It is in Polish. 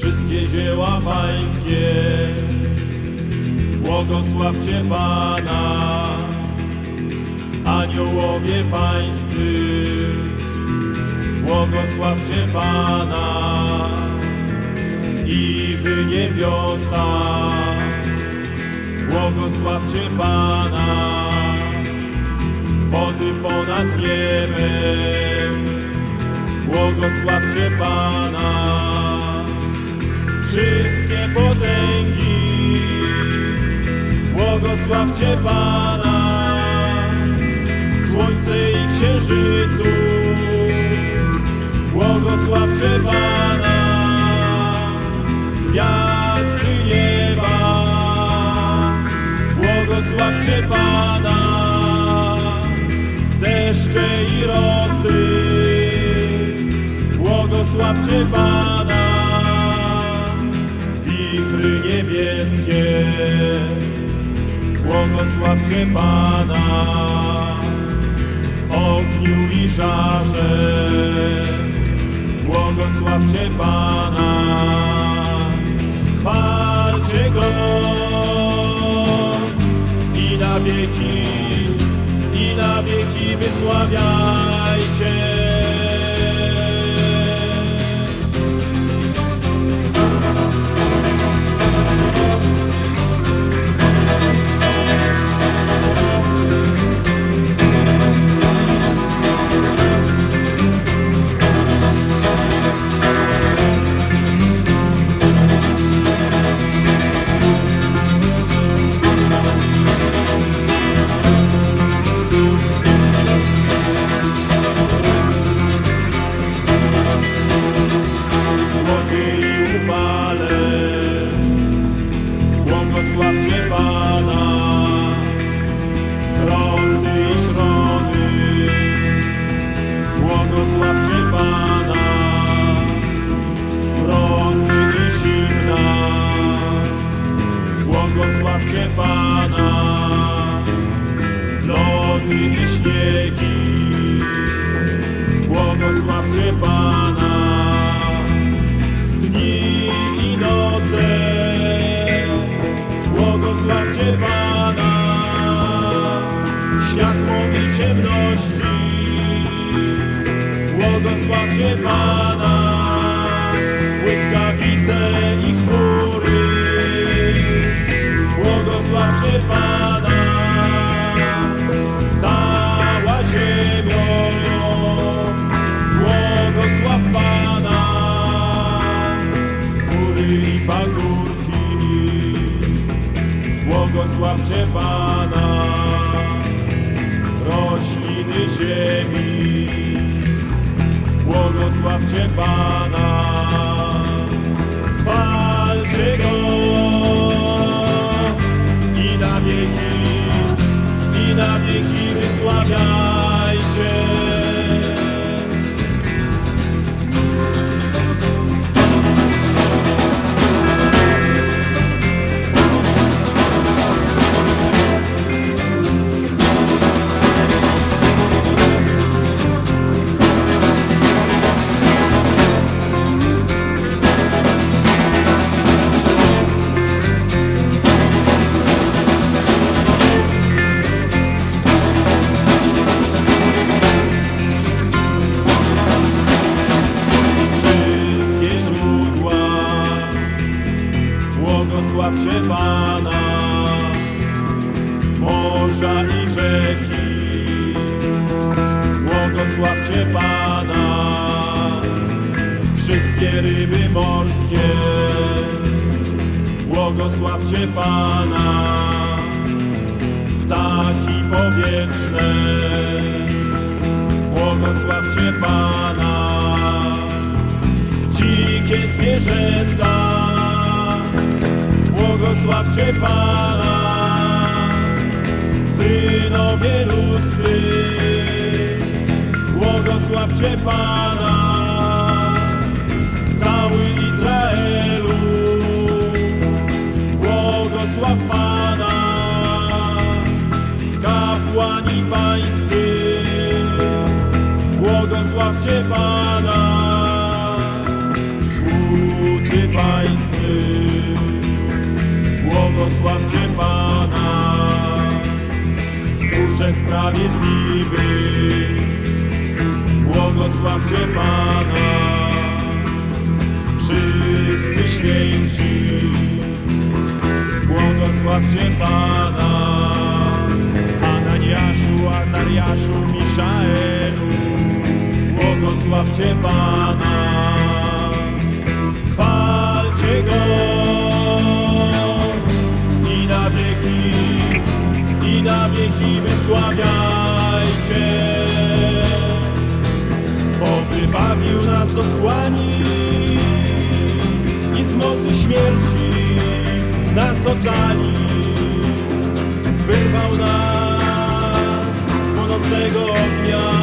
wszystkie dzieła Pańskie. Błogosławcie Pana, aniołowie Pańscy. Błogosławcie Pana i wy niebiosa. Błogosławcie Pana, wody ponad niebem. Błogosławcie Pana, wszystkie potęgi. Błogosławcie Pana, słońce i księżycu. Błogosławcie Pana, gwiazdy nieba. Błogosławcie Pana, deszcze i rosy. Błogosławcie Pana, niebieskie. Błogosławcie Pana, ogniu i żarze. Błogosławcie Pana, chwalcie Go i na wieki, i na wieki wysławiajcie. Błogosławcie Pana, lody i śniegi. Błogosławcie Pana, dni i noce. Błogosławcie Pana, światło i ciemności. Błogosławcie Pana, Błogosławcie Pana, rośliny ziemi. Błogosławcie Pana, chwalcie Go morza i rzeki. Błogosławcie Pana, wszystkie ryby morskie. Błogosławcie Pana, ptaki powietrzne. Błogosławcie Pana dzikie zwierzęta. Błogosławcie Pana, synowie ludzcy. Błogosławcie Pana, cały Izraelu. Błogosław Pana, kapłani pańscy. Błogosławcie Pana, dusze sprawiedliwych, błogosławcie Pana, wszyscy święci, błogosławcie Pana, Ananiaszu, Azariaszu, Miszaelu, błogosławcie Pana, i na wieki wysławiajcie, bo wybawił nas od chłani i z mocy śmierci nas ocali, wyrwał nas z płonącego ognia